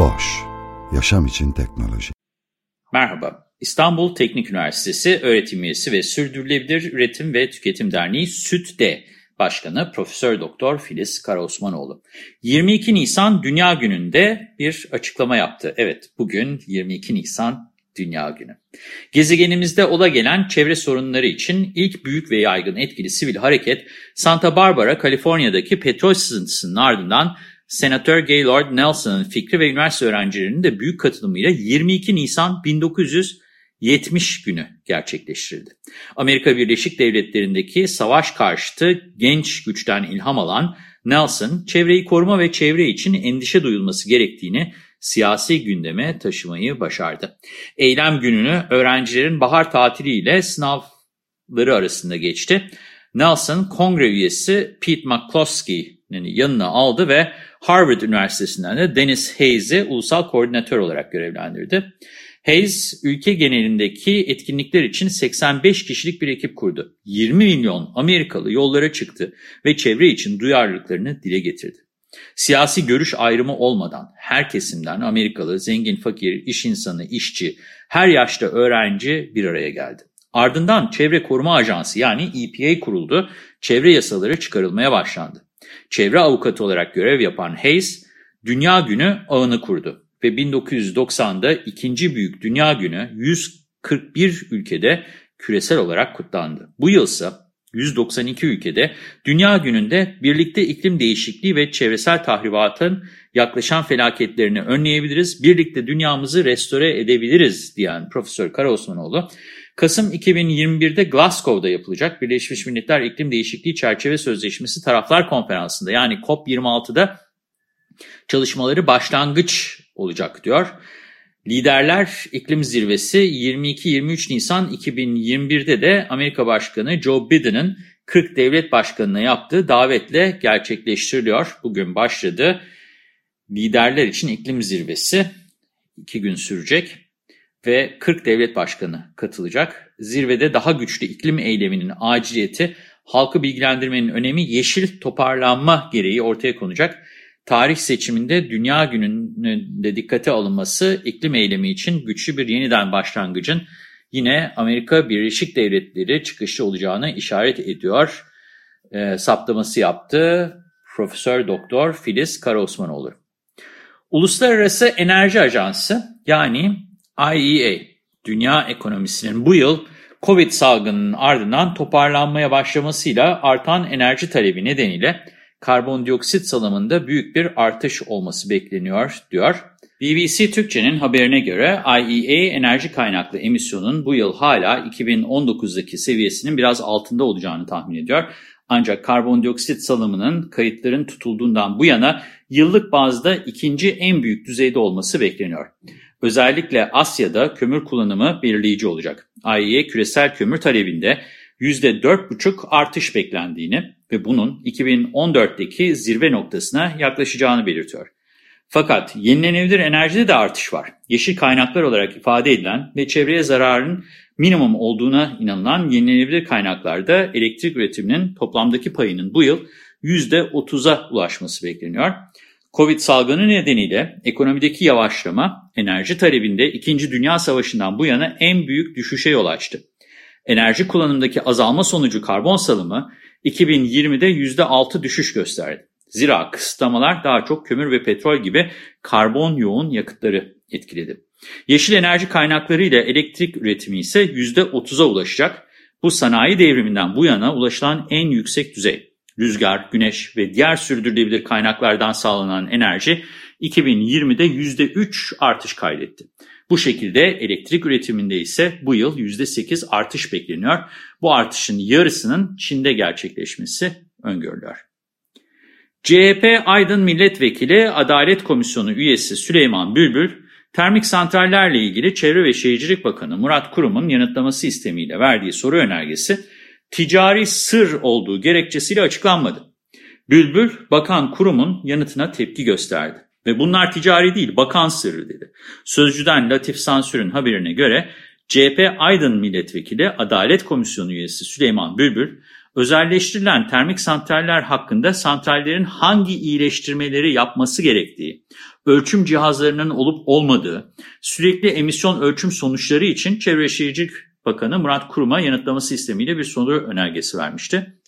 Boş, yaşam için teknoloji. Merhaba, İstanbul Teknik Üniversitesi öğretim üyesi ve Sürdürülebilir Üretim ve Tüketim Derneği SÜTDE Başkanı Profesör Doktor Filiz Karaosmanoğlu. 22 Nisan Dünya Günü'nde bir açıklama yaptı. Evet, bugün 22 Nisan Dünya Günü. Gezegenimizde ola gelen çevre sorunları için ilk büyük ve yaygın etkili sivil hareket Santa Barbara, Kaliforniya'daki petrol sızıntısının ardından Senatör Gaylord Nelson'ın fikri ve üniversite öğrencilerinin de büyük katılımıyla 22 Nisan 1970 günü gerçekleştirildi. Amerika Birleşik Devletleri'ndeki savaş karşıtı genç güçten ilham alan Nelson, çevreyi koruma ve çevre için endişe duyulması gerektiğini siyasi gündeme taşımayı başardı. Eylem gününü öğrencilerin bahar tatiliyle sınavları arasında geçti. Nelson, kongre üyesi Pete McCloskey'nin yanına aldı ve Harvard Üniversitesi'nden de Dennis Hayes'i ulusal koordinatör olarak görevlendirdi. Hayes, ülke genelindeki etkinlikler için 85 kişilik bir ekip kurdu. 20 milyon Amerikalı yollara çıktı ve çevre için duyarlılıklarını dile getirdi. Siyasi görüş ayrımı olmadan her kesimden Amerikalı, zengin, fakir, iş insanı, işçi, her yaşta öğrenci bir araya geldi. Ardından Çevre Koruma Ajansı yani EPA kuruldu, çevre yasaları çıkarılmaya başlandı. Çevre avukatı olarak görev yapan Hayes, Dünya Günü ağını kurdu ve 1990'da ikinci büyük Dünya Günü 141 ülkede küresel olarak kutlandı. Bu yılsa 192 ülkede Dünya Günü'nde birlikte iklim değişikliği ve çevresel tahribatın yaklaşan felaketlerini önleyebiliriz, birlikte dünyamızı restore edebiliriz diyen Profesör Karaosmanoğlu, Kasım 2021'de Glasgow'da yapılacak Birleşmiş Milletler İklim Değişikliği Çerçeve Sözleşmesi Taraflar Konferansı'nda yani COP26'da çalışmaları başlangıç olacak diyor. Liderler İklim Zirvesi 22-23 Nisan 2021'de de Amerika Başkanı Joe Biden'ın 40 devlet başkanına yaptığı davetle gerçekleştiriliyor. Bugün başladı. Liderler için iklim zirvesi 2 gün sürecek ve 40 devlet başkanı katılacak. Zirvede daha güçlü iklim eyleminin aciliyeti, halkı bilgilendirmenin önemi, yeşil toparlanma gereği ortaya konacak. Tarih seçiminde Dünya Günü'nde dikkate alınması iklim eylemi için güçlü bir yeniden başlangıcın yine Amerika Birleşik Devletleri çıkışı olacağını işaret ediyor. E, saptaması yaptı Profesör Doktor Filiz Karaosmanoğlu. Uluslararası Enerji Ajansı yani IEA, dünya ekonomisinin bu yıl Covid salgınının ardından toparlanmaya başlamasıyla artan enerji talebi nedeniyle karbondioksit salımında büyük bir artış olması bekleniyor, diyor. BBC Türkçe'nin haberine göre IEA enerji kaynaklı emisyonun bu yıl hala 2019'daki seviyesinin biraz altında olacağını tahmin ediyor. Ancak karbondioksit salımının kayıtların tutulduğundan bu yana yıllık bazda ikinci en büyük düzeyde olması bekleniyor. Özellikle Asya'da kömür kullanımı belirleyici olacak. IEA küresel kömür talebinde %4,5 artış beklendiğini ve bunun 2014'teki zirve noktasına yaklaşacağını belirtiyor. Fakat yenilenebilir enerjide de artış var. Yeşil kaynaklar olarak ifade edilen ve çevreye zararın minimum olduğuna inanılan yenilenebilir kaynaklarda elektrik üretiminin toplamdaki payının bu yıl %30'a ulaşması bekleniyor. Covid salgını nedeniyle ekonomideki yavaşlama enerji talebinde 2. Dünya Savaşı'ndan bu yana en büyük düşüşe yol açtı. Enerji kullanımındaki azalma sonucu karbon salımı 2020'de %6 düşüş gösterdi. Zira kısıtlamalar daha çok kömür ve petrol gibi karbon yoğun yakıtları etkiledi. Yeşil enerji kaynakları ile elektrik üretimi ise %30'a ulaşacak. Bu sanayi devriminden bu yana ulaşılan en yüksek düzey. Rüzgar, güneş ve diğer sürdürülebilir kaynaklardan sağlanan enerji 2020'de %3 artış kaydetti. Bu şekilde elektrik üretiminde ise bu yıl %8 artış bekleniyor. Bu artışın yarısının Çin'de gerçekleşmesi öngörülüyor. CHP Aydın Milletvekili Adalet Komisyonu üyesi Süleyman Bülbül, termik santrallerle ilgili Çevre ve Şehircilik Bakanı Murat Kurum'un yanıtlaması istemiyle verdiği soru önergesi ticari sır olduğu gerekçesiyle açıklanmadı. Bülbül, Bakan Kurum'un yanıtına tepki gösterdi. Ve bunlar ticari değil, bakan sırrı dedi. Sözcüden Latif Sansür'ün haberine göre CHP Aydın Milletvekili Adalet Komisyonu üyesi Süleyman Bülbül, özelleştirilen termik santraller hakkında santrallerin hangi iyileştirmeleri yapması gerektiği, ölçüm cihazlarının olup olmadığı, sürekli emisyon ölçüm sonuçları için Çevre Şehircilik Bakanı Murat Kurum'a yanıtlaması istemiyle bir soru önergesi vermişti.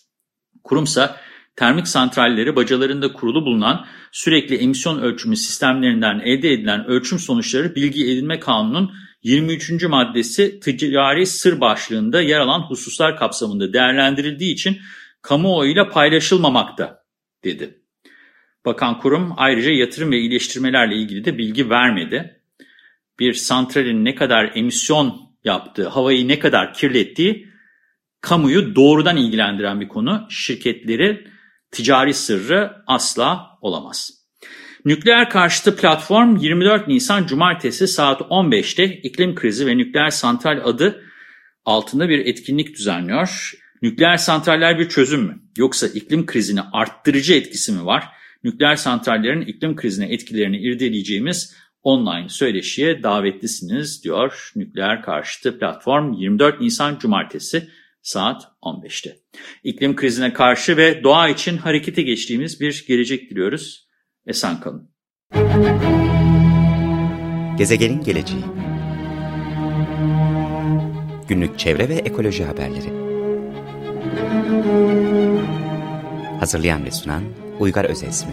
Kurumsa termik santralleri bacalarında kurulu bulunan sürekli emisyon ölçümü sistemlerinden elde edilen ölçüm sonuçları bilgi edinme kanunun 23. maddesi ticari sır başlığında yer alan hususlar kapsamında değerlendirildiği için kamuoyuyla paylaşılmamakta dedi. Bakan kurum ayrıca yatırım ve iyileştirmelerle ilgili de bilgi vermedi. Bir santralin ne kadar emisyon yaptığı, havayı ne kadar kirlettiği kamuyu doğrudan ilgilendiren bir konu. Şirketleri ticari sırrı asla olamaz. Nükleer karşıtı platform 24 Nisan Cumartesi saat 15'te iklim krizi ve nükleer santral adı altında bir etkinlik düzenliyor. Nükleer santraller bir çözüm mü? Yoksa iklim krizini arttırıcı etkisi mi var? Nükleer santrallerin iklim krizine etkilerini irdeleyeceğimiz online söyleşiye davetlisiniz diyor Nükleer Karşıtı Platform 24 Nisan Cumartesi saat 15'te. İklim krizine karşı ve doğa için harekete geçtiğimiz bir gelecek diliyoruz. Esen kalın. Gezegenin geleceği Günlük çevre ve ekoloji haberleri Hazırlayan ve sunan Uygar Özesmi